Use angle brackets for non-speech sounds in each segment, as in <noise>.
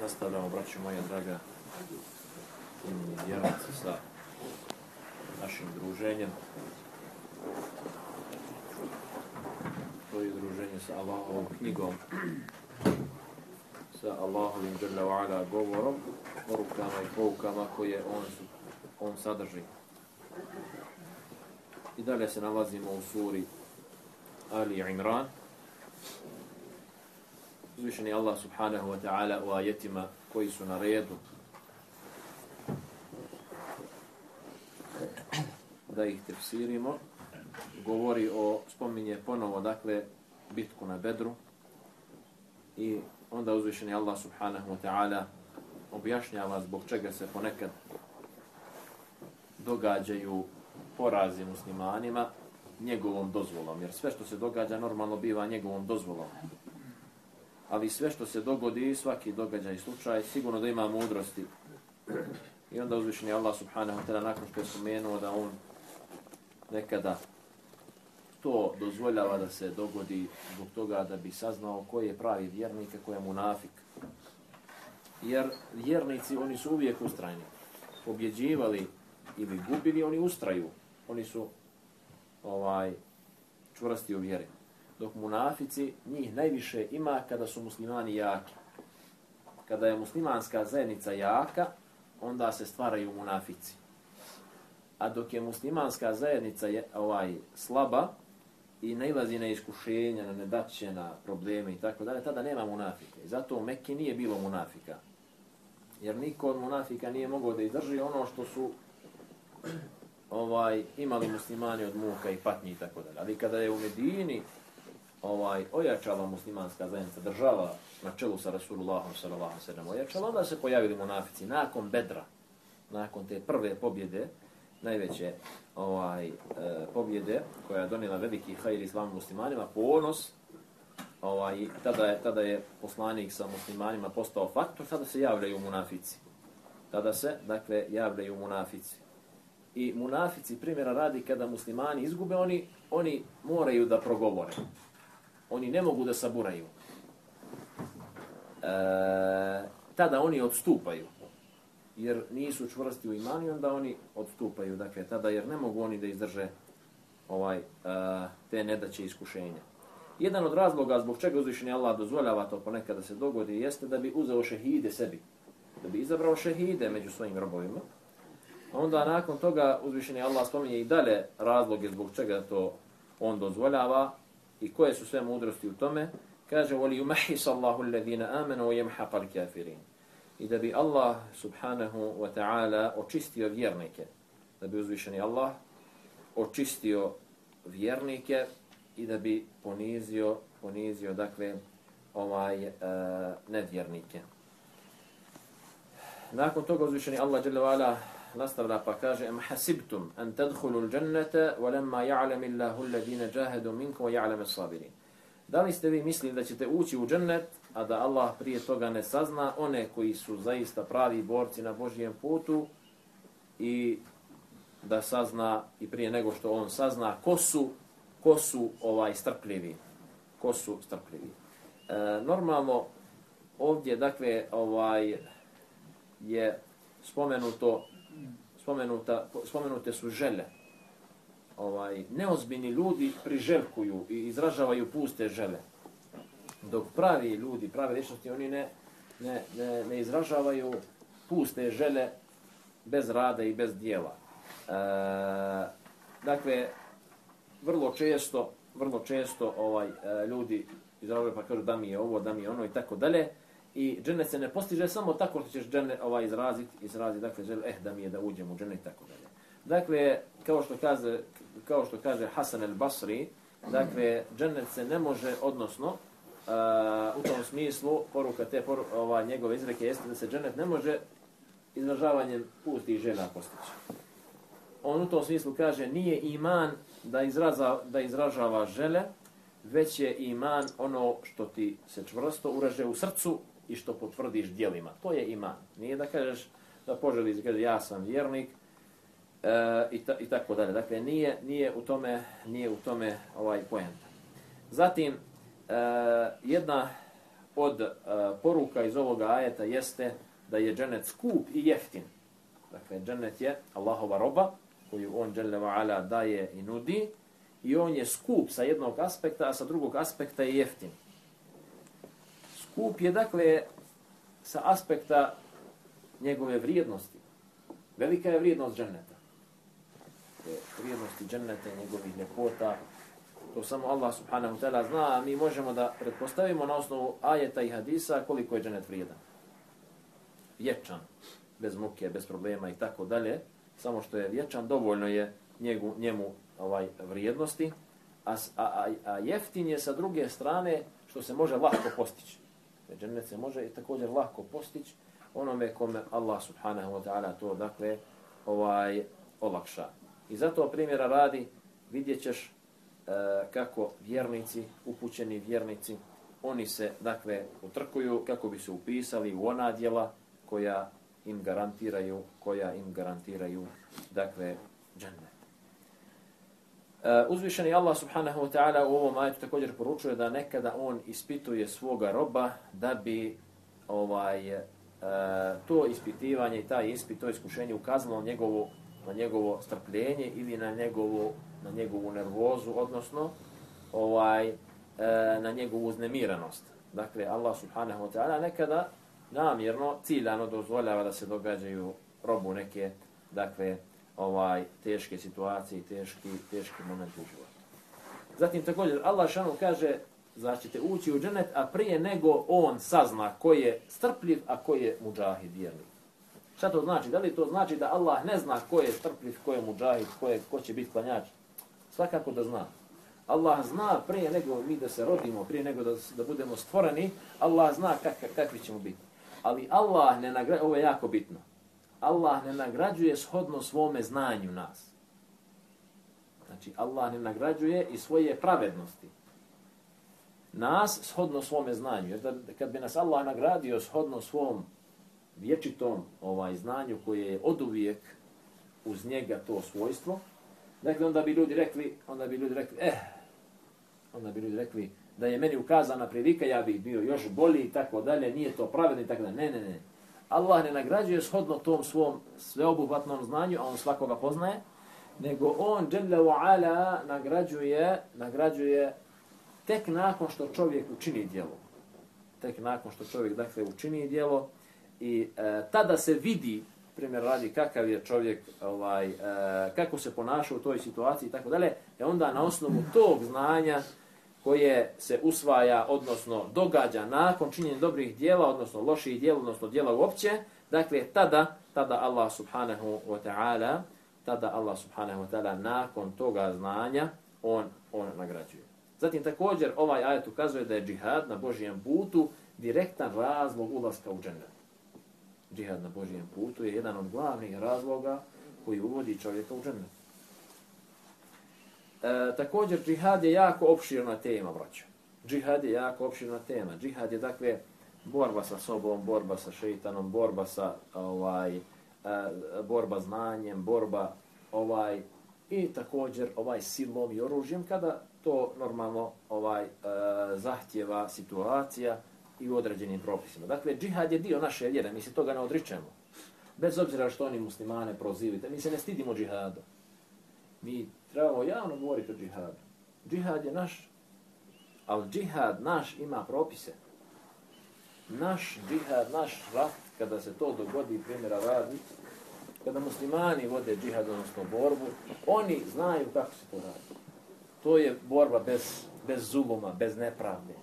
nastavljamo, braću moja draga, i vjernici sa našim druženjem. To je druženje sa Allahovom knjigom, sa Allahovim džrla govorom, porukama i poukama koje on, on sadrži. I dalje se nalazimo u suri Ali Imran, uzvišeni Allah subhanahu wa ta'ala u ajetima koji su na redu. Da ih tefsirimo. Govori o spominje ponovo dakle bitku na Bedru. I onda uzvišeni Allah subhanahu wa ta'ala objašnjava zbog čega se ponekad događaju porazi muslimanima njegovom dozvolom. Jer sve što se događa normalno biva njegovom dozvolom ali sve što se dogodi, svaki događaj i slučaj, sigurno da ima mudrosti. I onda uzvišeni Allah subhanahu wa ta'ala nakon što je spomenuo da on nekada to dozvoljava da se dogodi zbog toga da bi saznao ko je pravi vjernik, a ko je munafik. Jer vjernici, oni su uvijek ustrajni. Pobjeđivali ili gubili, oni ustraju. Oni su ovaj čvrsti u vjeri dok munafici njih najviše ima kada su muslimani jaki. Kada je muslimanska zajednica jaka, onda se stvaraju munafici. A dok je muslimanska zajednica je, ovaj slaba i nailazi na iskušenja, na nedaće, na probleme i tako dalje, tada nema munafike. I zato u Mekke nije bilo munafika. Jer niko od munafika nije mogao da izdrži ono što su ovaj imali muslimani od muka i patnji i tako dalje. Ali kada je u Medini ovaj ojačala muslimanska zajednica država na čelu sa Rasulullahom sallallahu alejhi ve sellem ojačala onda se pojavili munafici nakon Bedra nakon te prve pobjede najveće ovaj e, pobjede koja je donijela veliki hajr islam muslimanima ponos ovaj tada je tada je poslanik sa muslimanima postao faktor tada se javljaju munafici. Tada se dakle javljaju munafici. I munafici primjera radi kada muslimani izgube oni oni moraju da progovore oni ne mogu da saburaju. E, tada oni odstupaju. Jer nisu čvrsti u imani, onda oni odstupaju. Dakle, tada jer ne mogu oni da izdrže ovaj, e, te nedaće iskušenja. Jedan od razloga zbog čega uzvišenje Allah dozvoljava to ponekad da se dogodi jeste da bi uzeo šehide sebi. Da bi izabrao šehide među svojim robovima. Onda nakon toga uzvišeni Allah spominje i dalje razloge zbog čega to on dozvoljava, i koje su sve mudrosti u tome, kaže voli umahis Allahu alladhina amanu wa yamhaq kafirin. I da bi Allah subhanahu wa ta'ala očistio vjernike, da bi uzvišeni Allah očistio vjernike i da bi ponizio, ponizio dakle ovaj uh, nevjernike. Nakon toga uzvišeni Allah dželle nastavlja pa kaže am hasibtum an tadkhulul jannata wa lamma ya'lam Allahu alladhina jahadu minkum wa ya'lam as-sabirin. Da li ste vi mislili da ćete ući u džennet, a da Allah prije toga ne sazna one koji su zaista pravi borci na Božijem putu i da sazna i prije nego što on sazna ko su, ko su ovaj strpljivi. Ko su strpljivi. E, normalno ovdje dakle ovaj je spomenuto spomenuta, spomenute su žele. Ovaj, neozbini ljudi priželjkuju i izražavaju puste žele. Dok pravi ljudi, prave ličnosti, oni ne, ne, ne, ne izražavaju puste žele bez rada i bez dijela. E, dakle, vrlo često, vrlo često ovaj e, ljudi izražavaju pa kažu da mi je ovo, da mi je ono i tako dalje i džennet se ne postiže samo tako što ćeš džennet ovaj izraziti, izraziti, dakle, žel, eh, da mi je da uđem u džennet i tako dalje. Dakle, kao što kaže, kao što kaže Hasan el Basri, dakle, džennet se ne može, odnosno, uh, u tom smislu, poruka te poru, ova, njegove izreke jeste da se džennet ne može izražavanjem pustih žena postići. On u tom smislu kaže, nije iman da, izraza, da izražava žele, već je iman ono što ti se čvrsto uraže u srcu i što potvrdiš dijelima. To je iman. Nije da kažeš da poželiš, kaže ja sam vjernik e, i, ta, i tako dalje. Dakle, nije, nije u tome, nije u tome ovaj poenta. Zatim, e, jedna od e, poruka iz ovoga ajeta jeste da je dženet skup i jeftin. Dakle, dženet je Allahova roba koju on dželle ala daje i nudi i on je skup sa jednog aspekta, a sa drugog aspekta je jeftin. Kup je dakle sa aspekta njegove vrijednosti. Velika je vrijednost dženneta. Vrijednosti dženneta, njegovih ljepota, to samo Allah subhanahu wa ta'ala zna, a mi možemo da pretpostavimo na osnovu ajeta i hadisa koliko je dženet vrijedan. Vječan, bez muke, bez problema i tako dalje. Samo što je vječan, dovoljno je njegu, njemu ovaj vrijednosti, a, a, a jeftin je sa druge strane što se može lahko postići. Džennet se može i također lahko postići onome kome Allah subhanahu wa ta'ala to dakle ovaj olakša. I zato primjera radi vidjet ćeš E, kako vjernici, upućeni vjernici, oni se, dakle, utrkuju kako bi se upisali u ona djela koja im garantiraju, koja im garantiraju, dakle, džennet. Eh, uzvišeni Allah subhanahu wa ta'ala u ovom ajetu također poručuje da nekada on ispituje svoga roba da bi ovaj eh, to ispitivanje i taj ispit, to iskušenje ukazalo njegovo, na njegovo strpljenje ili na njegovu na njegovu nervozu, odnosno ovaj eh, na njegovu uznemiranost. Dakle, Allah subhanahu wa ta'ala nekada namjerno, ciljano dozvoljava da se događaju robu neke, dakle, ovaj teške situacije, teški, teški moment u životu. Zatim također Allah šanu kaže zaćete ući u dženet, a prije nego on sazna ko je strpljiv, a ko je muđahid vjernik. Šta to znači? Da li to znači da Allah ne zna ko je strpljiv, ko je muđahid, ko, je, ko će biti klanjač? Svakako da zna. Allah zna prije nego mi da se rodimo, prije nego da, da budemo stvoreni, Allah zna kak, kakvi ćemo biti. Ali Allah ne nagrađuje, ovo je jako bitno, Allah ne nagrađuje shodno svome znanju nas. Znači, Allah ne nagrađuje i svoje pravednosti. Nas shodno svome znanju. Jer da, kad bi nas Allah nagradio shodno svom vječitom ovaj znanju koje je oduvijek uz njega to svojstvo, Dakle, onda bi ljudi rekli, onda bi ljudi rekli, eh, onda bi ljudi rekli da je meni ukazana prilika, ja bih bio još bolji i tako dalje, nije to pravedno i tako dalje. Ne, ne, ne. Allah ne nagrađuje shodno tom svom sveobuhvatnom znanju, a on svakoga poznaje, nego on, Jalla wa ala, nagrađuje, nagrađuje tek nakon što čovjek učini djelo. Tek nakon što čovjek, dakle, učini djelo i e, tada se vidi primjer radi kakav je čovjek, ovaj, e, kako se ponaša u toj situaciji i tako dalje, e onda na osnovu tog znanja koje se usvaja, odnosno događa nakon činjenja dobrih dijela, odnosno loših dijela, odnosno dijela uopće, dakle, tada, tada Allah subhanahu wa ta'ala, tada Allah subhanahu wa ta'ala nakon toga znanja, on, on nagrađuje. Zatim također ovaj ajet ukazuje da je džihad na Božijem putu direktan razlog ulaska u džennet džihad na Božijem putu je jedan od glavnih razloga koji uvodi čovjeka u džennet. E, također, džihad je jako opširna tema, braćo. Džihad je jako opširna tema. Džihad je, dakle, borba sa sobom, borba sa šeitanom, borba sa, ovaj, e, borba znanjem, borba, ovaj, i također, ovaj, silom i oružjem, kada to normalno, ovaj, e, zahtjeva situacija, i u određenim propisima. Dakle, džihad je dio naše vjere, mi se toga ne odričemo. Bez obzira što oni muslimane prozivite, mi se ne stidimo džihada. Mi trebamo javno govoriti o džihadu. Džihad je naš, ali džihad naš ima propise. Naš džihad, naš rat, kada se to dogodi, primjera radi, kada muslimani vode džihad, odnosno borbu, oni znaju kako se to radi. To je borba bez, bez zuluma, bez nepravde.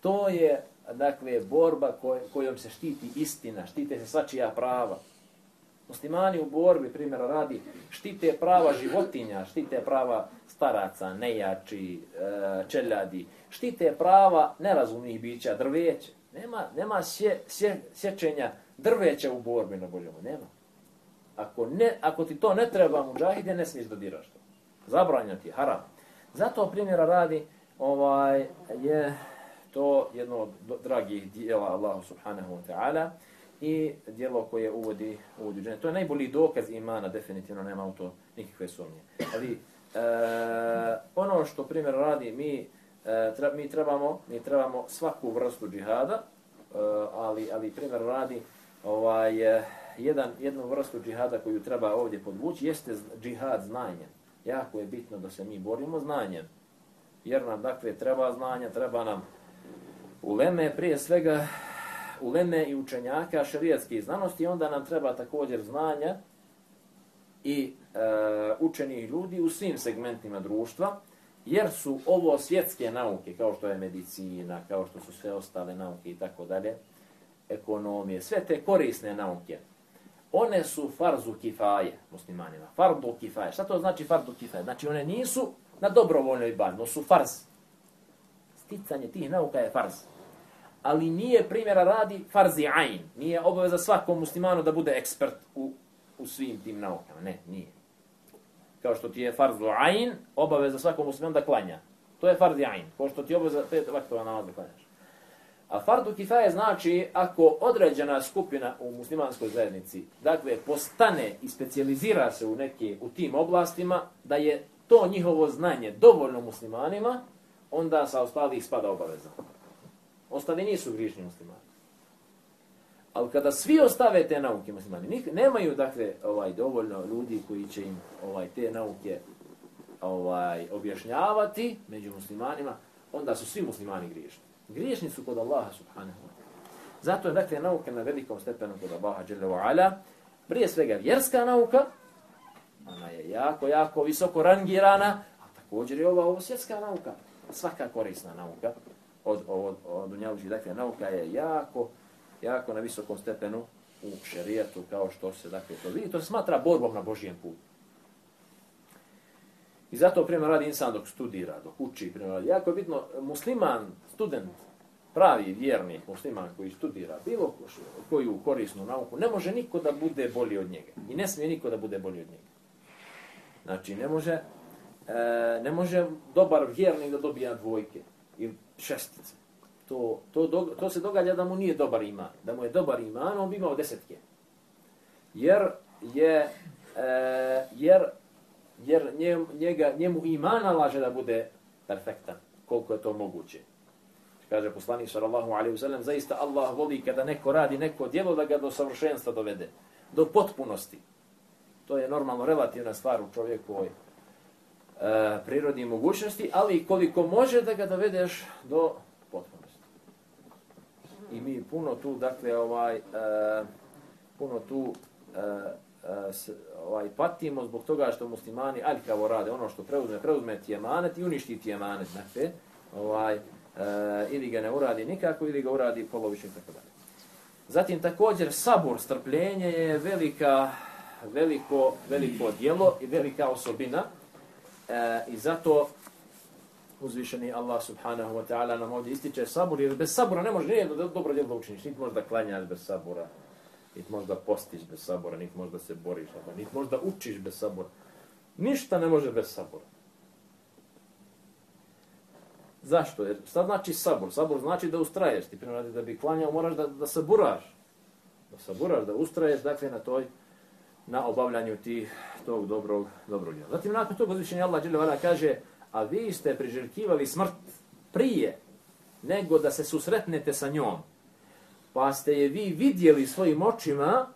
To je dakle, borba koj, kojom se štiti istina, štite se svačija prava. Muslimani u borbi, primjera radi, štite prava životinja, štite prava staraca, nejači, e, čeljadi, štite prava nerazumnih bića, drveće. Nema, nema sje, sje, sječenja drveća u borbi na Božemu, nema. Ako, ne, ako ti to ne treba muđahide, ne smiješ da diraš to. Zabranja ti, haram. Zato primjera radi, ovaj, je to jedno od dragih dijela Allahu subhanahu wa ta'ala i djelo koje uvodi u džennet. To je najbolji dokaz imana, definitivno nema u to nikakve sumnje. Ali e, ono što primjer radi, mi e, tra, mi, trebamo, mi trebamo svaku vrstu džihada, e, ali, ali primjer radi ovaj, e, jedan, jednu vrstu džihada koju treba ovdje podvući, jeste džihad znanjem. Jako je bitno da se mi borimo znanjem. Jer nam, dakle, treba znanja, treba nam uleme, prije svega uleme i učenjaka šerijatskih znanosti, onda nam treba također znanja i e, učenih ljudi u svim segmentima društva, jer su ovo svjetske nauke, kao što je medicina, kao što su sve ostale nauke i tako dalje, ekonomije, sve te korisne nauke, one su farzu kifaje muslimanima. Fardu kifaje. Šta to znači fardu kifaje? Znači one nisu na dobrovoljnoj bazi, no su farz. Sticanje tih nauka je farz. Ali nije primjera radi farzi ajn. Nije obaveza svakom muslimanu da bude ekspert u, u svim tim naukama. Ne, nije. Kao što ti je farzu ajn, obaveza svakom muslimanu da klanja. To je farzi ajn. Kao što ti je obaveza pet vaktova namaz da klanjaš. A fardu kifaje znači ako određena skupina u muslimanskoj zajednici dakle postane i specijalizira se u neke u tim oblastima da je to njihovo znanje dovoljno muslimanima, onda sa ostalih spada obaveza. Ostali nisu grižni muslimani. Ali kada svi ostave te nauke muslimani, nik, nemaju dakle ovaj dovoljno ljudi koji će im ovaj te nauke ovaj objašnjavati među muslimanima, onda su svi muslimani griješni. Griješni su kod Allaha subhanahu wa ta'ala. Zato je dakle nauka na velikom stepenu kod Allaha jalla wa ala. Prije svega vjerska nauka, ona je jako, jako visoko rangirana, a također je ova ovo svjetska nauka, svaka korisna nauka od, od, od dunjavući. Dakle, nauka je jako, jako na visokom stepenu u šerijetu, kao što se dakle to vidi. To se smatra borbom na Božijem putu. I zato prema radi insan dok studira, dok uči, primjer, radi. Jako je bitno, musliman, student, pravi vjernik musliman koji studira bilo koju korisnu nauku, ne može niko da bude bolji od njega. I ne smije niko da bude bolji od njega. Znači, ne može, e, ne može dobar vjernik da dobija dvojke šestice. To, to, do, to se događa da mu nije dobar iman. Da mu je dobar iman, on bi imao desetke. Jer je, e, jer jer njega, njemu iman nalaže da bude perfektan, koliko je to moguće. Kaže poslanik sallallahu alejhi ve sellem, zaista Allah voli kada neko radi neko djelo da ga do savršenstva dovede, do potpunosti. To je normalno relativna stvar u čovjekovoj e, i mogućnosti, ali koliko može da ga dovedeš do potpunosti. I mi puno tu, dakle, ovaj, e, puno tu e, uh, ovaj, patimo zbog toga što muslimani aljkavo rade ono što preuzme, preuzme tijemanet i uništi tijemanet. Dakle, ovaj, e, ili ga ne uradi nikako, ili ga uradi polovično i tako dalje. Zatim također sabor, strpljenje je velika, veliko, veliko djelo i velika osobina e, i zato uzvišeni Allah subhanahu wa ta'ala nam ovdje ističe sabur, jer bez sabora ne može nijedno dobro djelo da učiniš, niti možda klanjaš bez sabora, niti možda postiš bez sabora, niti možda se boriš, niti možda učiš bez sabora. Ništa ne može bez sabora. Zašto? Jer šta znači sabor? Sabor znači da ustraješ. Ti prema da bi klanjao moraš da, da saburaš. Da saburaš, da ustraješ dakle na toj na obavljanju tih tog dobrog, dobrog djela. Zatim nakon toga uzvišenja Allah dželle kaže a vi ste priželjkivali smrt prije nego da se susretnete sa njom pa ste je vi vidjeli svojim očima,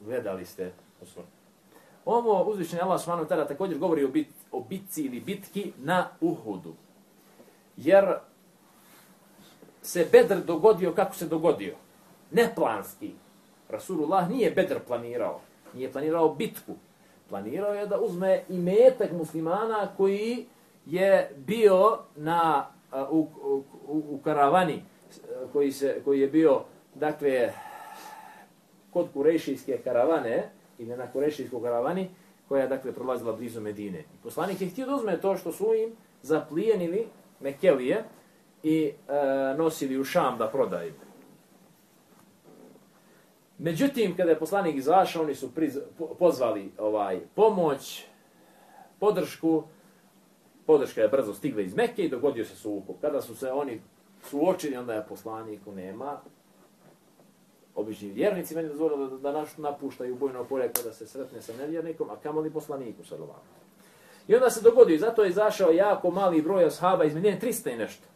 gledali ste u smrt. Ovo uzvišenje Allah subhanahu tada također govori o, bit, o bitci ili bitki na Uhudu. Jer se Bedr dogodio kako se dogodio. Neplanski. Rasulullah nije Bedr planirao. Nije planirao bitku. Planirao je da uzme i metak muslimana koji je bio na, u, u, u, karavani koji, se, koji je bio, dakle, kod kurešijske karavane, ili na kurešijskoj karavani, koja je, dakle, prolazila blizu Medine. I poslanik je htio da uzme to što su im zaplijenili Mekelije i e, nosili u Šam da prodaju. Međutim, kada je poslanik izašao, oni su priz, pozvali ovaj pomoć, podršku, podrška je brzo stigla iz Mekke i dogodio se sukob. Kada su se oni suočili, onda je poslaniku nema. Obični vjernici meni dozvolili da, da naš napuštaju bojno polje kada se sretne sa nevjernikom, a kamoli poslaniku sa I onda se dogodio i zato je izašao jako mali broj ashaba iz Medine, 300 i nešto.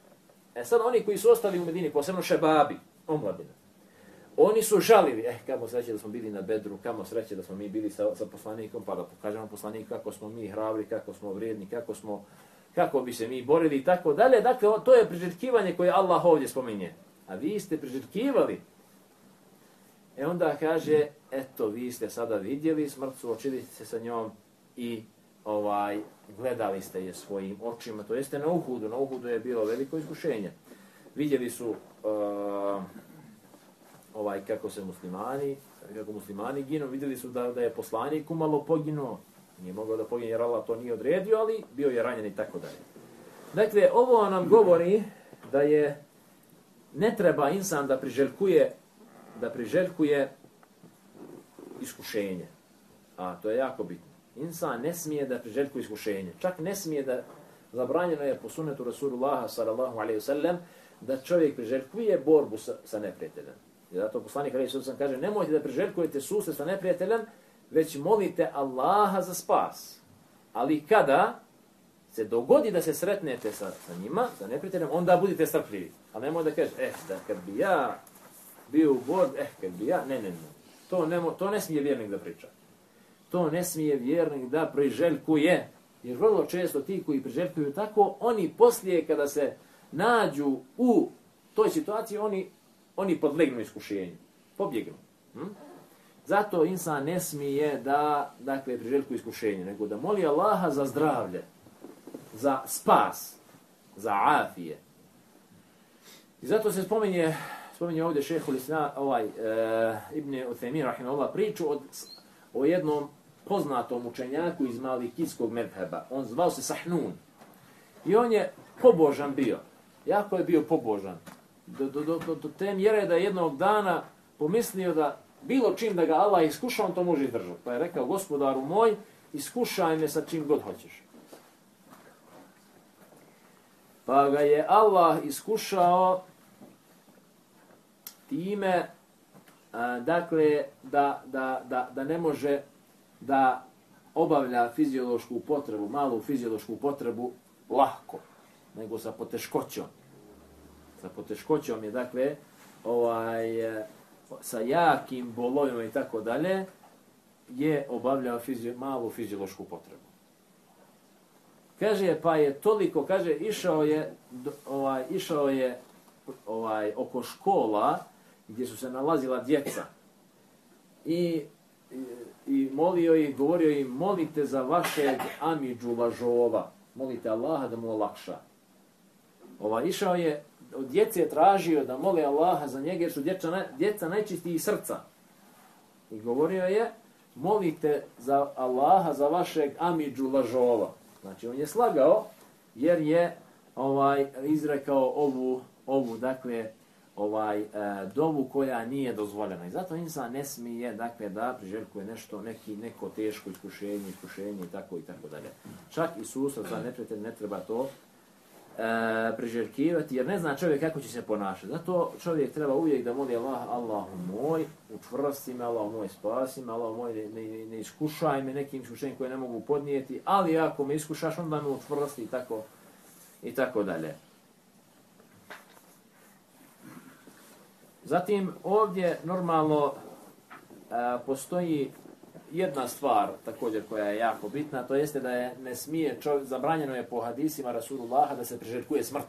E sad oni koji su ostali u Medini, posebno šebabi, omladina, oni su žalili, eh, kamo sreće da smo bili na bedru, kamo sreće da smo mi bili sa, sa poslanikom, pa da pokažemo poslaniku kako smo mi hrabri, kako smo vrijedni, kako smo, kako bi se mi borili i tako dalje. Dakle, to je priželjkivanje koje Allah ovdje spominje. A vi ste priželjkivali. E onda kaže, eto, vi ste sada vidjeli smrt, suočili se sa njom i ovaj gledali ste je svojim očima, to jeste na Uhudu, na Uhudu je bilo veliko iskušenje. Vidjeli su uh, ovaj kako se muslimani, kako muslimani ginu, vidjeli su da, da je poslanik umalo poginuo, nije mogao da pogine jer Allah to nije odredio, ali bio je ranjen i tako dalje. Dakle, ovo nam govori da je ne treba insan da priželjkuje da priželjkuje iskušenje. A to je jako bitno. Insan ne smije da priželjkuje iskušenje. Čak ne smije da zabranjeno je po sunetu Rasulullaha sallallahu alaihi wasallam da čovjek priželjkuje borbu sa, sa neprijateljem. I zato poslanik Ali sallam kaže nemojte da priželjkujete suse sa neprijateljem, već molite Allaha za spas. Ali kada se dogodi da se sretnete sa, sa njima, sa neprijateljem, onda budite strpljivi. A nemoj da kažeš, eh, da kad bi ja bio u bord, eh, kad bi ja, ne, ne, ne. To ne, to ne smije vjernik da priča. To ne smije vjernik da priželjkuje. Jer vrlo često ti koji priželjkuju tako, oni poslije kada se nađu u toj situaciji, oni, oni podlegnu iskušenju. Pobjegnu. Hm? Zato insan ne smije da dakle, priželjku iskušenje, nego da moli Allaha za zdravlje, za spas, za afije. I zato se spominje spominje ovdje šehu Lisna, ovaj, e, Ibn Uthemir, rahimahullah, priču od, o jednom poznatom učenjaku iz Malikijskog medheba. On zvao se Sahnun. I on je pobožan bio. Jako je bio pobožan. Do, do, do, do, do te mjere da jednog dana pomislio da bilo čim da ga Allah iskuša, on to može izdržati. Pa je rekao, gospodaru moj, iskušaj me sa čim god hoćeš. Pa ga je Allah iskušao time a, dakle da, da, da, da ne može da obavlja fiziološku potrebu, malu fiziološku potrebu lahko, nego sa poteškoćom. Sa poteškoćom je dakle ovaj e, sa jakim bolovima i tako dalje je obavljao fizi, malu fiziološku potrebu. Kaže pa je toliko kaže išao je ovaj išao je ovaj oko škola gdje su se nalazila djeca. I, i, i molio ih, govorio im, molite za vašeg amidžu lažova. Molite Allaha da mu olakša. Ova, išao je, od djece tražio da mole Allaha za njega, jer su djeca, djeca najčistiji srca. I govorio je, molite za Allaha za vašeg amidžu lažova. Znači, on je slagao, jer je ovaj izrekao ovu, ovu dakle, ovaj e, dovu koja nije dozvoljena. I zato insan ne smije dakle da priželjkuje nešto neki neko teško iskušenje, iskušenje i tako i tako dalje. Čak i susret za neprijatelj ne treba to e, priželjkivati jer ne zna čovjek kako će se ponašati. Zato čovjek treba uvijek da moli Allah, Allah moj, učvrsti me, Allah moj spasi me, Allah moj ne, ne, ne iskušaj me nekim iskušenjem koje ne mogu podnijeti, ali ako me iskušaš onda me učvrsti i tako i tako dalje. Zatim ovdje normalno e, postoji jedna stvar također koja je jako bitna, to jeste da je ne smije čovjek, zabranjeno je po hadisima Rasulullaha da se priželjkuje smrt.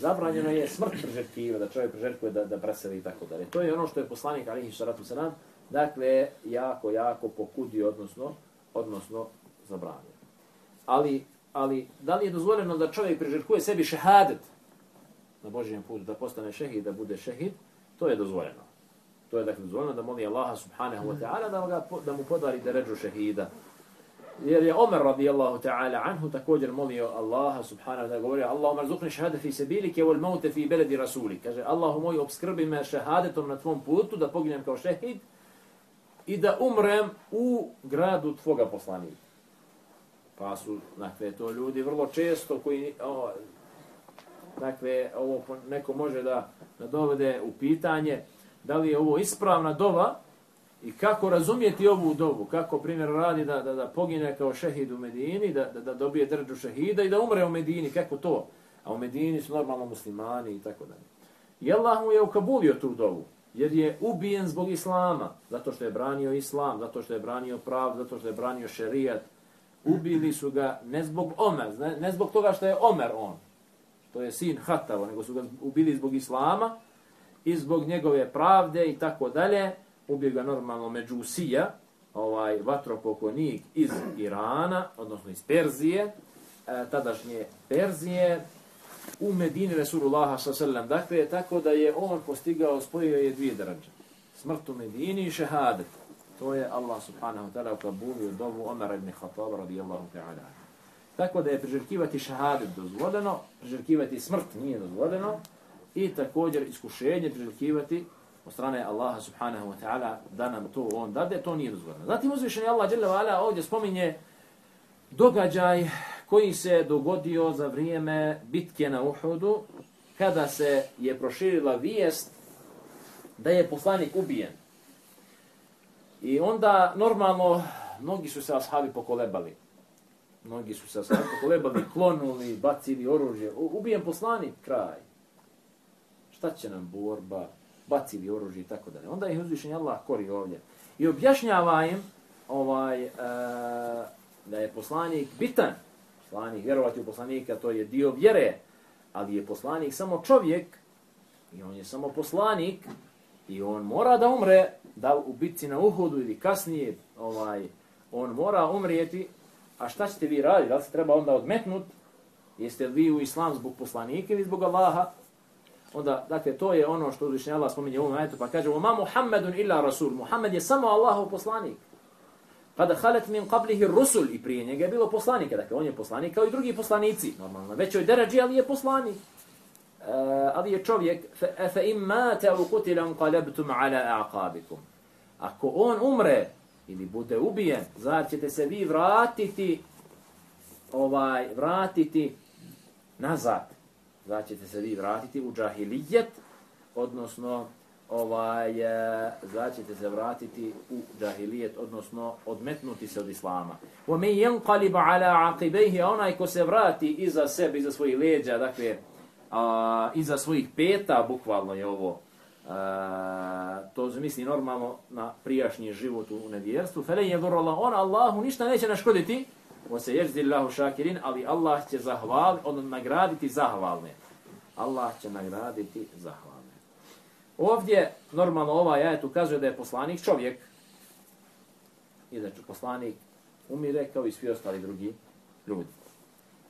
Zabranjeno je smrt priželjkiva, da čovjek priželjkuje da, da preseli i tako dalje. To je ono što je poslanik Alihi Šaratu Sanam, dakle, jako, jako pokudio, odnosno, odnosno zabranio. Ali, ali, da li je dozvoljeno da čovjek priželjkuje sebi šehadet, na Božijem putu da postane šehid, da bude šehid, to je dozvoljeno. To je dakle dozvoljeno da moli Allaha subhanahu wa ta'ala da, ga, da mu podari deređu šehida. Jer je Omer radijallahu ta'ala anhu također molio Allaha subhanahu wa ta'ala govorio Allahumma rzukni šehade fi sebilike wal maute fi beledi rasuli. Kaže Allahu moj obskrbi me šehadetom na tvom putu da poginem kao šehid i da umrem u gradu tvoga poslanika. Pa su, dakle, to ljudi vrlo često koji, o, dakle, ovo neko može da, da dovede u pitanje da li je ovo ispravna dova I kako razumjeti ovu dovu, kako primjer radi da, da, da pogine kao šehid u Medini, da, da, da dobije drđu šehida i da umre u Medini, kako to? A u Medini su normalno muslimani i tako dalje. I Allah mu je ukabulio tu dovu, jer je ubijen zbog Islama, zato što je branio Islam, zato što je branio prav, zato što je branio šerijat. Ubili su ga ne zbog Omer, ne, ne zbog toga što je Omer on, to je sin Hatava, nego su ga ubili zbog Islama i zbog njegove pravde i tako dalje ubije ga normalno Međusija, ovaj vatropokonik iz Irana, odnosno iz Perzije, e, tadašnje Perzije, u Medini Resulullaha sallam. Dakle, tako da je on postigao, spojio je dvije drađe. Smrt u Medini i šehadet. To je Allah subhanahu wa ta'ala ukabulio dovu Omer ibn Khattab radijallahu ta'ala. Tako da je priželjkivati šehadet dozvoljeno, priželjkivati smrt nije dozvoljeno i također iskušenje priželjkivati od strane Allaha subhanahu wa ta'ala da nam to on dade, to nije dozvoljeno. Zatim uzvišeni Allah dželle vala ovdje spominje događaj koji se dogodio za vrijeme bitke na Uhudu kada se je proširila vijest da je poslanik ubijen. I onda normalno mnogi su se ashabi pokolebali. Mnogi su se ashabi pokolebali, <laughs> klonuli, bacili oružje. Ubijen poslanik, kraj. Šta će nam borba? bacili oružje i tako dalje. Onda ih uzvišenje Allah kori ovdje. I objašnjava im ovaj, e, da je poslanik bitan. Poslanik, vjerovati u poslanika, to je dio vjere. Ali je poslanik samo čovjek i on je samo poslanik i on mora da umre da u bitci na uhodu ili kasnije ovaj, on mora umrijeti. A šta ćete vi raditi? Da li se treba onda odmetnut? Jeste li vi u islam zbog poslanika ili zbog Allaha? Onda, dakle, to je ono što uzvišnji Allah spominje u ovom ajetu, pa kaže, ma Muhammedun illa rasul, Muhammed je samo Allahov poslanik. Kada halet min qablihi rusul i prije njega je bilo poslanika, dakle, on je poslanik kao i drugi poslanici, normalno, većoj deređi, ali je poslanik. Uh, ali je čovjek, fa in mate u kutilan qalabtum ala aqabikum. Ako on umre ili bude ubijen, zar ćete se vi vratiti ovaj vratiti nazad da ćete se vi vratiti u džahilijet, odnosno ovaj, e, da ćete se vratiti u džahilijet, odnosno odmetnuti se od islama. Wa men yanqalib ala aqibaihi onaj ko se vrati iza sebe, iza svojih leđa, dakle, a, iza svojih peta, bukvalno je ovo, a, to se misli normalno na prijašnji život u nevjerstvu, fele je Allah, on Allahu ništa neće naškoditi, wa se ježdi Allahu šakirin, ali Allah će zahvaliti, on nagraditi zahvalne. Allah će nagraditi zahvalne. Ovdje, normalno, ova jajet ukazuje da je poslanik čovjek i da će poslanik umire kao i svi ostali drugi ljudi.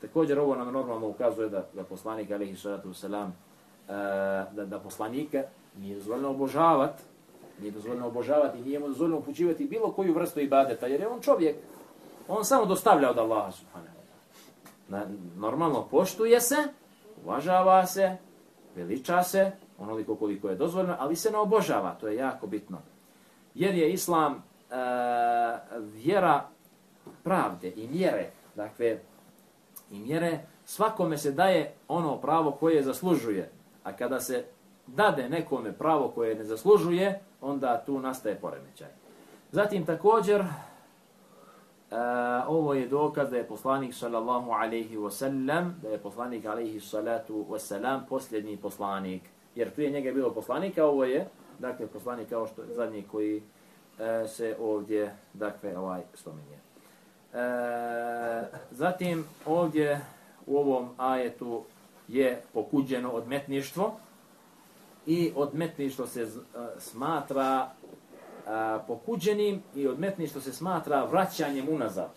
Također, ovo nam normalno ukazuje da, da poslanik, alihi salatu wasalam, eh, da, da poslanika nije dozvoljeno obožavati, nije dozvoljeno obožavati, nije mu dozvoljeno upućivati bilo koju vrstu ibadeta, jer je on čovjek, on samo dostavlja od Allaha subhanahu wa Normalno poštuje se, uvažava se, veliča se, onoliko koliko je dozvoljeno, ali se ne obožava, to je jako bitno. Jer je islam e, vjera pravde i mjere, dakle, i mjere, svakome se daje ono pravo koje zaslužuje, a kada se dade nekome pravo koje ne zaslužuje, onda tu nastaje poremećaj. Zatim također, Eh, ovo je dokaz da je poslanik sallallahu alaihi wasallam, da je poslanik alaihi salatu wasallam posljednji poslanik. Jer tu je njega bilo poslanik, a ovo je, dakle, poslanik kao što je zadnji koji uh, se ovdje, dakle, ovaj spominje. Uh, zatim, ovdje u ovom ajetu je pokuđeno odmetništvo i odmetništvo se uh, smatra pokuđenim i odmetni što se smatra vraćanjem unazad.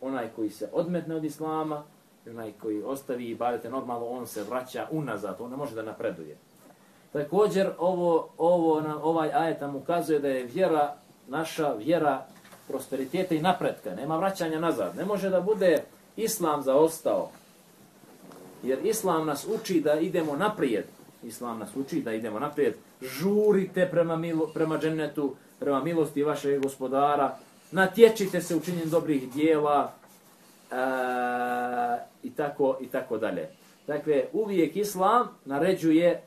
Onaj koji se odmetne od islama, onaj koji ostavi i badete normalno, on se vraća unazad, on ne može da napreduje. Također, ovo, ovo, na, ovaj ajet nam ukazuje da je vjera, naša vjera prosperiteta i napretka. Nema vraćanja nazad. Ne može da bude islam zaostao. Jer islam nas uči da idemo naprijed. Islam nas uči da idemo naprijed. Žurite prema, milu, prema džennetu, prema milosti vašeg gospodara, natječite se u dobrih dijela e, i tako i tako dalje. Dakle, uvijek islam naređuje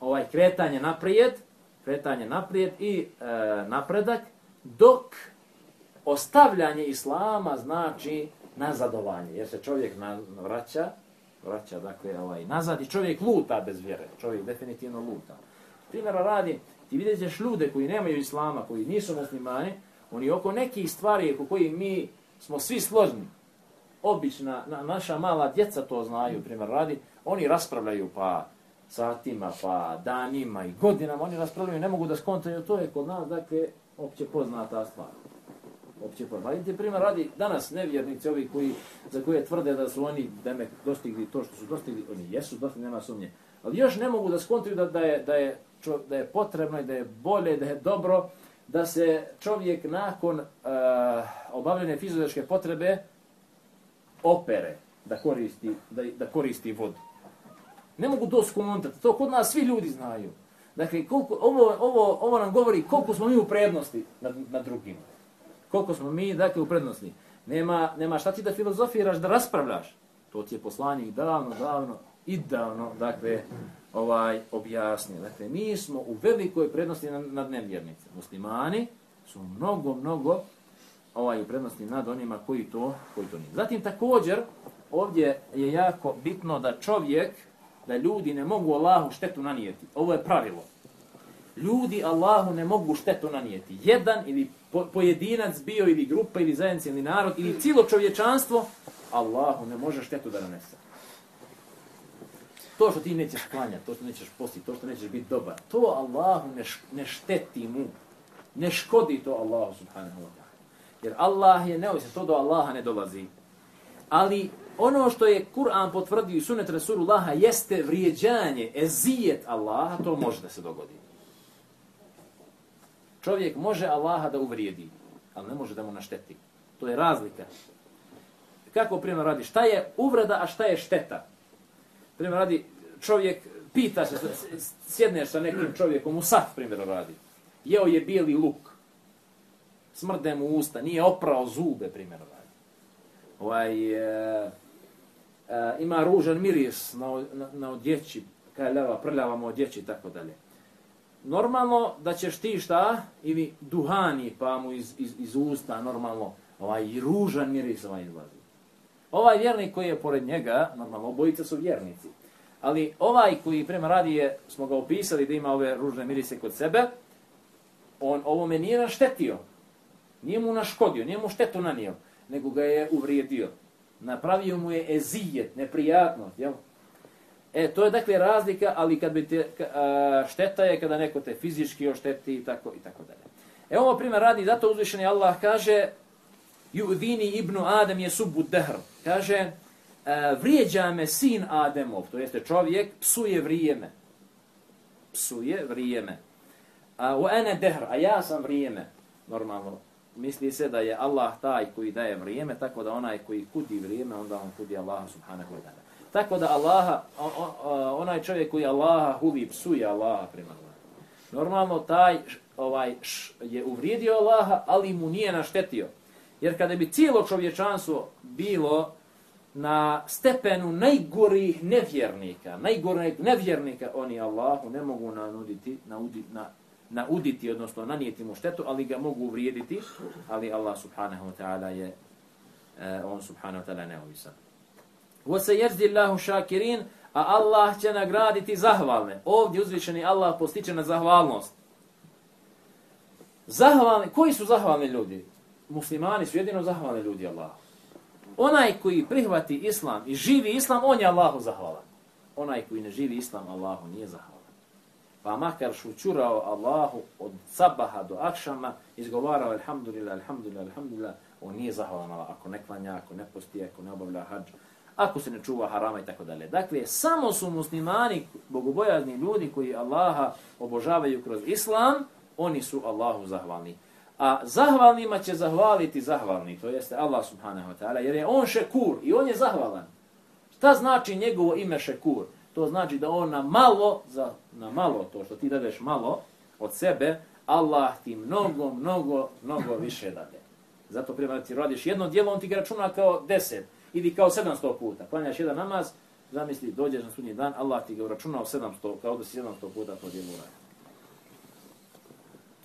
ovaj kretanje naprijed kretanje naprijed i e, napredak, dok ostavljanje islama znači nazadovanje, jer se čovjek na, vraća, vraća dakle ovaj, nazad i čovjek luta bez vjere, čovjek definitivno luta. Primjera radi, ti vidjet ćeš ljude koji nemaju islama, koji nisu muslimani, oni oko nekih stvari oko koji mi smo svi složni, obična, na, naša mala djeca to znaju, primjer radi, oni raspravljaju pa satima, pa danima i godinama, oni raspravljaju, ne mogu da skontaju, to je kod nas, dakle, opće poznata stvar. Opće poznata. Vidite, primjer radi, danas nevjernici, ovi koji, za koje tvrde da su oni demek dostigli to što su dostigli, oni jesu dostigli, nema sumnje, ali još ne mogu da skontaju da, da, je, da, je, da je potrebno i da je bolje, da je dobro, da se čovjek nakon uh, obavljene fiziološke potrebe opere da koristi, da, da koristi vodu. Ne mogu to skontati. To kod nas svi ljudi znaju. Dakle, koliko, ovo, ovo, ovo nam govori koliko smo mi u prednosti na, na drugim. Koliko smo mi, dakle, u prednosti. Nema, nema šta ti da filozofiraš, da raspravljaš. To ti je poslanik davno, davno, idealno, dakle, ovaj, objasnio. Dakle, mi smo u velikoj prednosti nad, nad nevjernice. Muslimani su mnogo, mnogo ovaj, u prednosti nad onima koji to, koji to nije. Zatim, također, ovdje je jako bitno da čovjek, da ljudi ne mogu Allahu štetu nanijeti. Ovo je pravilo. Ljudi Allahu ne mogu štetu nanijeti. Jedan ili po, pojedinac bio ili grupa ili zajednica ili narod ili cijelo čovječanstvo, Allahu ne može štetu da nanese. To što ti nećeš klanjati, to što nećeš postiti, to što nećeš biti dobar, to Allahu ne, ne šteti mu. Ne škodi to Allahu subhanahu wa ta'ala. Jer Allah je neovisan, to do Allaha ne dolazi. Ali ono što je Kur'an potvrdio i sunet Rasulullaha jeste vrijeđanje, ezijet Allaha, to može da se dogodi. Čovjek može Allaha da uvrijedi, ali ne može da mu našteti. To je razlika. Kako primjer radi? Šta je uvreda, a šta je šteta? Primjer radi, čovjek pita se, sjedneš sa nekim čovjekom, u sat primjer radi. Jeo je bijeli luk. Smrde mu usta, nije oprao zube, primjer radi. Ovaj, e, e, ima ružan miris na, na, na odjeći, kaj leva, prljava mu odjeći i tako dalje. Normalno da ćeš ti šta, ili duhani pa mu iz, iz, iz usta, normalno, ovaj ružan miris ovaj izlazi. Ovaj vjernik koji je pored njega, normalno, obojica su vjernici. Ali ovaj koji prema radi je, smo ga opisali da ima ove ružne mirise kod sebe, on ovome nije naštetio. Nije mu naškodio, nije mu štetu nanio, nego ga je uvrijedio. Napravio mu je ezijet, neprijatnost, jel? E, to je dakle razlika, ali kad bi te, a, šteta je kada neko te fizički ošteti i tako i tako dalje. E, ovo primjer radi, zato uzvišeni Allah kaže, Ju'dini ibnu Adem je subu dehr. Kaže, e, vrijeđa me sin Ademov, to jeste čovjek, psuje vrijeme. Psuje vrijeme. A u ene dehr, a ja sam vrijeme. Normalno, misli se da je Allah taj koji daje vrijeme, tako da onaj koji kudi vrijeme, onda on kudi Allaha subhanahu wa ta'ala. Tako da Allaha, onaj čovjek koji Allaha huvi, psuje Allaha prema Normalno, taj ovaj je uvrijedio Allaha, ali mu nije naštetio. Jer kada bi cijelo čovječanstvo bilo na stepenu najgorih nevjernika, najgorih nevjernika, oni Allahu ne mogu nanuditi, nauditi, na, nauditi, odnosno nanijeti mu štetu, ali ga mogu uvrijediti, ali Allah subhanahu wa ta'ala je, eh, on subhanahu wa ta'ala neovisan. Wa se jerzdi Allahu šakirin, a Allah će nagraditi zahvalne. Ovdje uzvišeni Allah postiče na zahvalnost. Zahvalni, koji su zahvalni ljudi? Muslimani su jedino zahvalni ljudi Allahu. Onaj koji prihvati islam i živi islam, on je Allahu zahvalan. Onaj koji ne živi islam, Allahu nije zahvalan. Pa makar šućurao Allahu od sabaha do akšama, izgovarao alhamdulillah, alhamdulillah, alhamdulillah, on nije zahvalan Allah. Ako ne klanja, ako ne posti, ako ne obavlja hađ, ako se ne čuva harama i tako dalje. Dakle, samo su muslimani, bogobojazni ljudi koji Allaha obožavaju kroz islam, oni su Allahu zahvalni. A zahvalnima će zahvaliti zahvalni, to jeste Allah subhanahu wa ta'ala, jer je on šekur i on je zahvalan. Šta znači njegovo ime šekur? To znači da on na malo, za, na malo, to što ti dadeš malo od sebe, Allah ti mnogo, mnogo, mnogo više dade. Zato prema ti radiš jedno dijelo, on ti ga računa kao deset ili kao sedamsto puta. Klanjaš jedan namaz, zamisli, dođeš na sudnji dan, Allah ti ga uračunao sedamsto, kao da si sedamsto puta to dijelo uradio.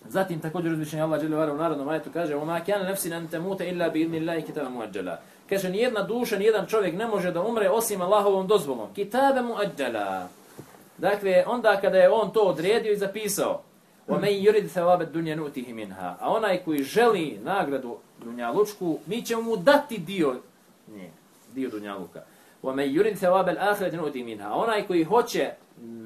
Zatim također uzvišenje Allah dželle vara u narodnom ajetu kaže: "Wa ma kana nafsin an tamuta illa bi idnillahi kitaban muajjala." Kaže ni jedna duša, ni jedan čovjek ne može da umre osim Allahovom dozvolom. Kitaban muajjala. Dakle, onda kada je on to odredio i zapisao, "Wa man yurid thawaba ad-dunya nu'tihi minha." A onaj koji želi nagradu dunjalučku, mi ćemo mu dati dio nje, dio dunjaluka. Wa man yurid thawaba al-akhirati nu'tihi minha. A onaj koji hoće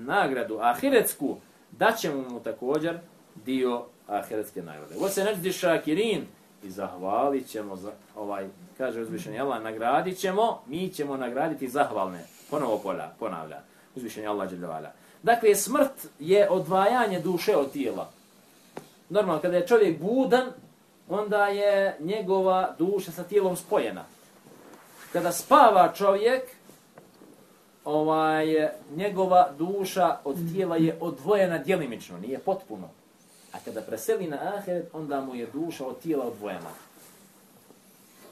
nagradu ahiretsku, daćemo mu također dio ahiretske nagrade. Wa sanajdi šakirin i zahvalit ćemo za ovaj kaže uzvišeni Allah nagradit ćemo, mi ćemo nagraditi zahvalne. Ponovo pola, ponavlja uzvišeni Allah dželle Dakle smrt je odvajanje duše od tijela. Normalno kada je čovjek budan, onda je njegova duša sa tijelom spojena. Kada spava čovjek, ovaj njegova duša od tijela je odvojena djelimično, nije potpuno. A kada preseli na ahiret, onda mu je duša od tijela odvojena.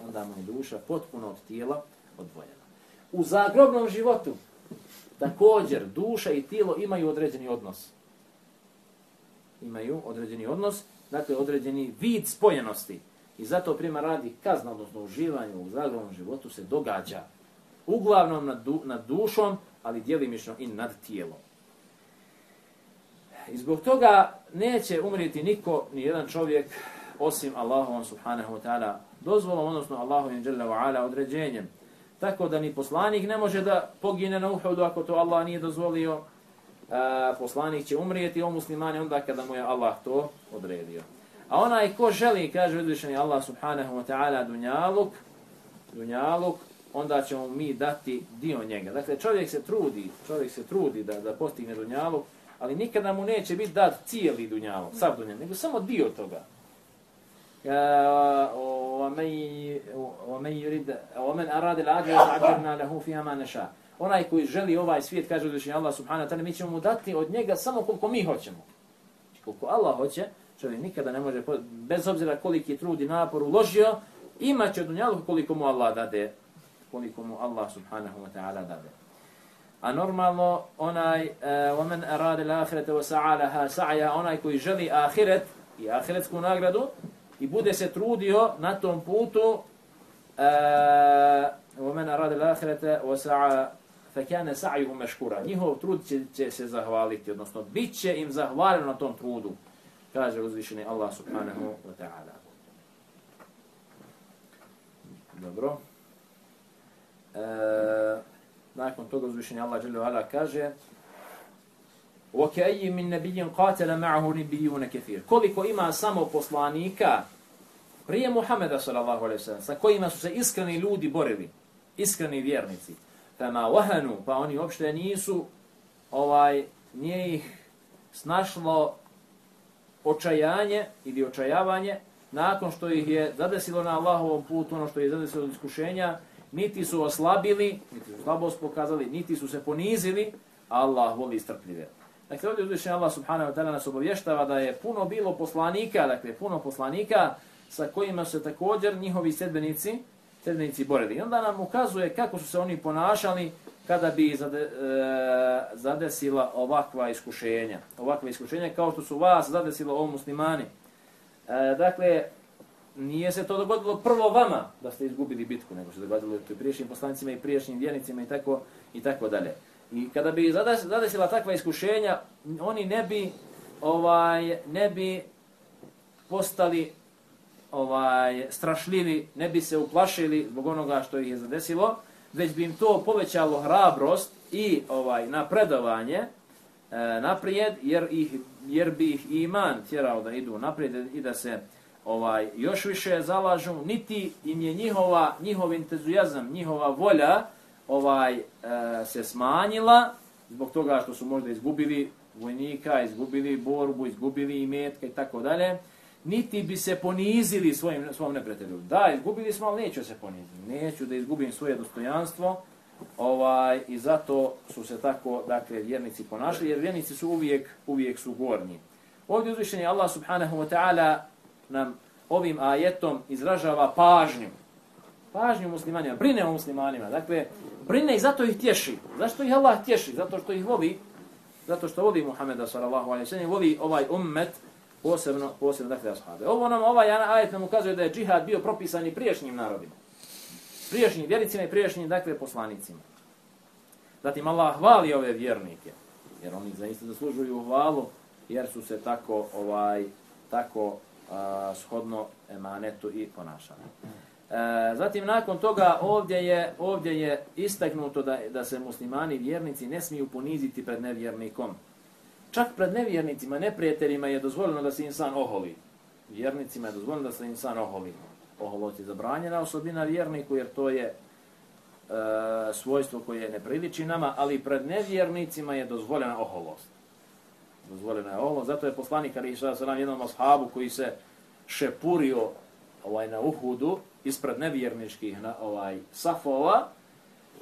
Onda mu je duša potpuno od tijela odvojena. U zagrobnom životu, također, duša i tijelo imaju određeni odnos. Imaju određeni odnos, dakle, određeni vid spojenosti. I zato prima radi kazna, odnosno uživanje u zagrobnom životu se događa uglavnom nad, du, nad dušom, ali dijelimično i nad tijelom. I zbog toga neće umriti niko, ni jedan čovjek, osim Allahom subhanahu wa ta'ala dozvolom, odnosno Allahom jalla wa ala određenjem. Tako da ni poslanik ne može da pogine na uhudu ako to Allah nije dozvolio. A, poslanik će umrijeti o muslimani onda kada mu je Allah to odredio. A onaj ko želi, kaže uzvišeni Allah subhanahu wa ta'ala, dunjaluk, dunjaluk, onda ćemo mi dati dio njega. Dakle, čovjek se trudi, čovjek se trudi da, da postigne dunjaluk, ali nikada mu neće biti dat cijeli dunjaluk, sav dunjaluk, nego samo dio toga. ومن يريد ومن اراد الاجر اجرنا له فيها ما نشاء onaj koji želi ovaj svijet kaže uzvišeni Allah subhanahu wa ta'ala mi ćemo mu dati od njega samo koliko mi hoćemo znači, koliko Allah hoće čovjek nikada ne može bez obzira koliki trud i napor uložio imaće dunjalu koliko mu Allah dade koliko mu Allah subhanahu wa ta'ala dade A normalno onaj ومن اراد الاخره وسعى لها سعيها onaj koji želi ahiret i ahiretsku nagradu i bude se trudio na tom putu ومن اراد الاخره وسعى فكان سعيه مشكورا njihov trud će, će se zahvaliti odnosno biće im zahvaljeno na tom trudu kaže uzvišeni Allah subhanahu wa ta'ala dobro e, nakon toga uzvišenja Allah dželle ala kaže wa kayy min nabiyyin qatala ma'ahu nabiyyun kathir. Koliko ima samo poslanika prije Muhameda sallallahu alejhi ve sellem sa kojima su se iskreni ljudi borili iskreni vjernici tama wahanu pa oni uopšte nisu ovaj nije ih snašlo očajanje ili očajavanje nakon što ih je zadesilo na Allahovom putu ono što je zadesilo iskušenja niti su oslabili, niti su slabost pokazali, niti su se ponizili, Allah voli strpljive. Dakle, ovdje uzvišen Allah subhanahu wa ta'ala nas obavještava da je puno bilo poslanika, dakle, puno poslanika sa kojima se također njihovi sedbenici, sedbenici borili. I onda nam ukazuje kako su se oni ponašali kada bi zade, e, zadesila ovakva iskušenja. Ovakva iskušenja kao što su vas zadesilo ovo muslimani. E, dakle, nije se to dogodilo prvo vama da ste izgubili bitku, nego se dogodilo i priješnjim poslanicima i priješnjim vjernicima i tako, i tako dalje. I kada bi zadesila takva iskušenja, oni ne bi ovaj ne bi postali ovaj strašljivi, ne bi se uplašili zbog onoga što ih je zadesilo, već bi im to povećalo hrabrost i ovaj napredovanje e, naprijed, jer, ih, jer bi ih iman tjerao da idu naprijed i da se ovaj još više zalažu, niti im je njihova, njihov entuzijazam, njihova volja ovaj e, se smanjila zbog toga što su možda izgubili vojnika, izgubili borbu, izgubili imetka i tako dalje, niti bi se ponizili svojim svom neprijatelju. Da, izgubili smo, ali neću se poniziti. Neću da izgubim svoje dostojanstvo. Ovaj i zato su se tako dakle vjernici ponašali, jer vjernici su uvijek uvijek su gornji. Ovdje uzvišeni Allah subhanahu wa ta'ala nam ovim ajetom izražava pažnju. Pažnju muslimanima, brine o muslimanima. Dakle, brine i zato ih tješi. Zašto ih Allah tješi? Zato što ih voli, zato što voli Muhameda sallallahu alejhi ve sellem, voli ovaj ummet posebno, posebno dakle ashabe. Ovo nam, ovaj ajet nam ukazuje da je džihad bio propisan i priješnjim narodima. Priješnjim vjernicima i priješnjim, dakle, poslanicima. Zatim Allah hvali ove vjernike, jer oni zaista zaslužuju hvalu, jer su se tako, ovaj, tako a, shodno emanetu i ponašanju. E, zatim nakon toga ovdje je ovdje je istaknuto da da se muslimani vjernici ne smiju poniziti pred nevjernikom. Čak pred nevjernicima, neprijateljima je dozvoljeno da se insan oholi. Vjernicima je dozvoljeno da se insan oholi. Oholost je zabranjena osobina vjerniku jer to je e, svojstvo koje ne priliči nama, ali pred nevjernicima je dozvoljena oholost dozvoljeno je ovo. Zato je poslanik Ali Isra Salam jednom ashabu koji se šepurio ovaj, na Uhudu ispred nevjerničkih na, ovaj, safova,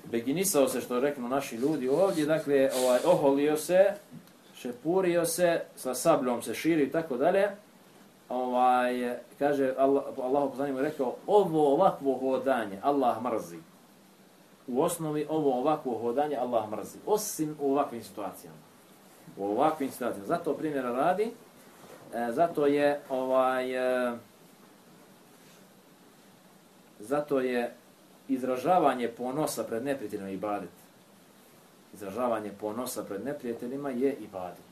beginisao se, što reknu naši ljudi ovdje, dakle, ovaj, oholio se, šepurio se, sa sabljom se širi i tako dalje, ovaj, kaže, Allah, Allah poslanim je rekao, ovo ovakvo hodanje, Allah mrzi. U osnovi ovo ovakvo hodanje Allah mrzi. Osim u ovakvim situacijama. U ovakvim situacijama. Zato primjera radi, e, zato je ovaj e, zato je izražavanje ponosa pred neprijateljima ibadet. Izražavanje ponosa pred neprijateljima je ibadet.